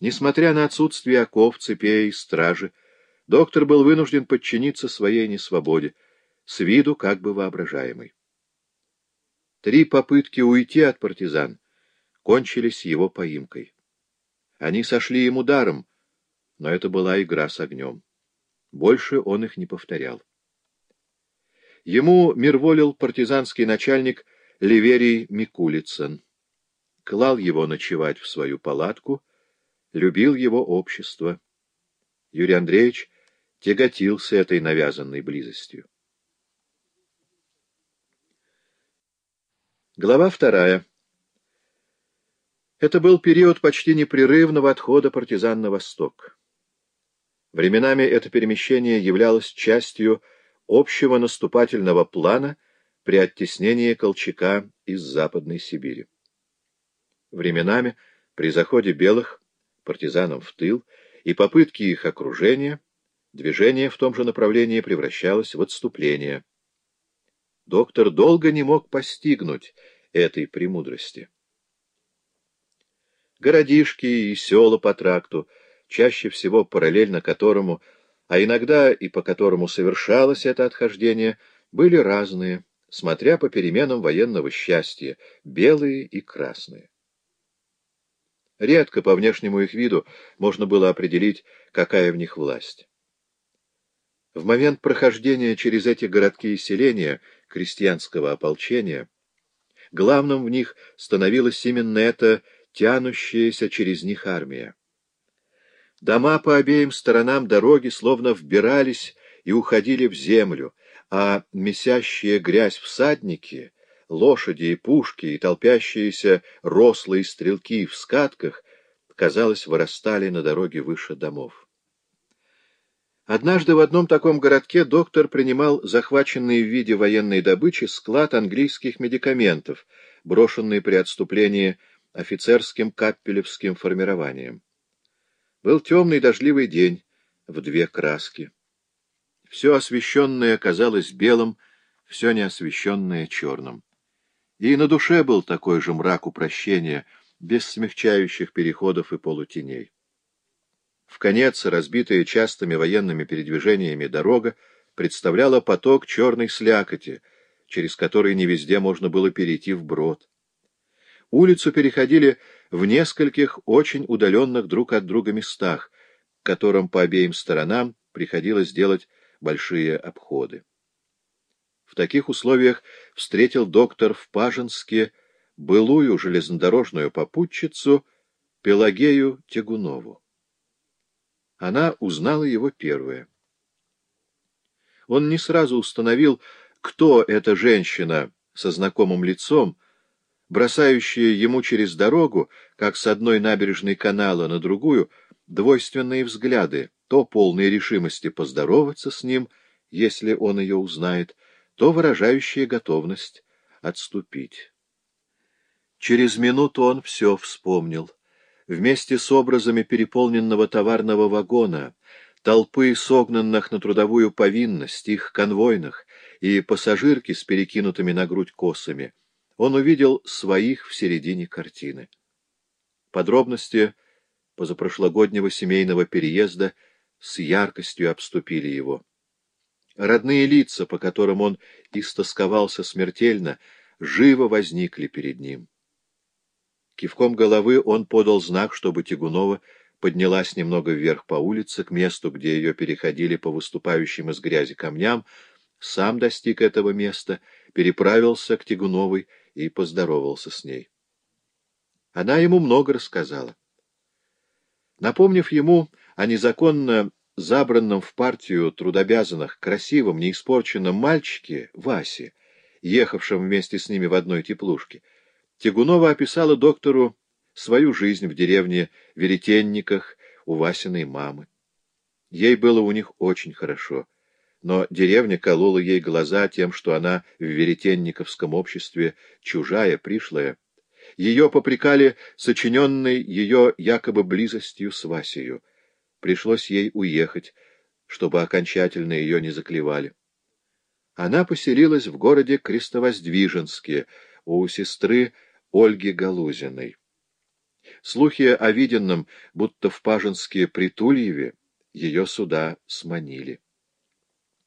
Несмотря на отсутствие оков, цепей, стражи, доктор был вынужден подчиниться своей несвободе, с виду как бы воображаемой. Три попытки уйти от партизан кончились его поимкой. Они сошли ему даром, но это была игра с огнем. Больше он их не повторял. Ему мирволил партизанский начальник Ливерий Микулицын. Клал его ночевать в свою палатку, любил его общество. Юрий Андреевич тяготился этой навязанной близостью. Глава вторая. Это был период почти непрерывного отхода партизан на восток. Временами это перемещение являлось частью общего наступательного плана при оттеснении Колчака из Западной Сибири. Временами при заходе белых партизанам в тыл и попытке их окружения движение в том же направлении превращалось в отступление. Доктор долго не мог постигнуть этой премудрости. Городишки и села по тракту, чаще всего параллельно которому, а иногда и по которому совершалось это отхождение, были разные, смотря по переменам военного счастья, белые и красные. Редко по внешнему их виду можно было определить, какая в них власть. В момент прохождения через эти городки и селения крестьянского ополчения главным в них становилась именно эта тянущаяся через них армия. Дома по обеим сторонам дороги словно вбирались и уходили в землю, а месящие грязь всадники, лошади и пушки и толпящиеся рослые стрелки в скатках, казалось, вырастали на дороге выше домов. Однажды в одном таком городке доктор принимал захваченный в виде военной добычи склад английских медикаментов, брошенный при отступлении офицерским каппелевским формированием. Был темный дождливый день в две краски. Все освещенное казалось белым, все неосвещенное — черным. И на душе был такой же мрак упрощения, без смягчающих переходов и полутеней. В конец, разбитая частыми военными передвижениями дорога, представляла поток черной слякоти, через который не везде можно было перейти вброд. Улицу переходили в нескольких очень удаленных друг от друга местах, которым по обеим сторонам приходилось делать большие обходы. В таких условиях встретил доктор в Пажинске былую железнодорожную попутчицу Пелагею Тягунову. Она узнала его первая. Он не сразу установил, кто эта женщина со знакомым лицом, бросающая ему через дорогу, как с одной набережной канала на другую, двойственные взгляды, то полные решимости поздороваться с ним, если он ее узнает, то выражающие готовность отступить. Через минуту он все вспомнил. Вместе с образами переполненного товарного вагона, толпы согнанных на трудовую повинность, их конвойных и пассажирки с перекинутыми на грудь косами — он увидел своих в середине картины. Подробности позапрошлогоднего семейного переезда с яркостью обступили его. Родные лица, по которым он истосковался смертельно, живо возникли перед ним. Кивком головы он подал знак, чтобы Тягунова поднялась немного вверх по улице, к месту, где ее переходили по выступающим из грязи камням, сам достиг этого места, переправился к Тягуновой и поздоровался с ней. Она ему много рассказала. Напомнив ему о незаконно забранном в партию трудобязанных, красивом, неиспорченном мальчике Васе, ехавшем вместе с ними в одной теплушке, Тягунова описала доктору свою жизнь в деревне Веретенниках у Васиной мамы. Ей было у них очень хорошо но деревня колола ей глаза тем, что она в веретенниковском обществе чужая, пришлая. Ее попрекали сочиненной ее якобы близостью с Васею. Пришлось ей уехать, чтобы окончательно ее не заклевали. Она поселилась в городе Крестовоздвиженске у сестры Ольги Галузиной. Слухи о виденном, будто в Пажинске Притульеве, ее сюда сманили.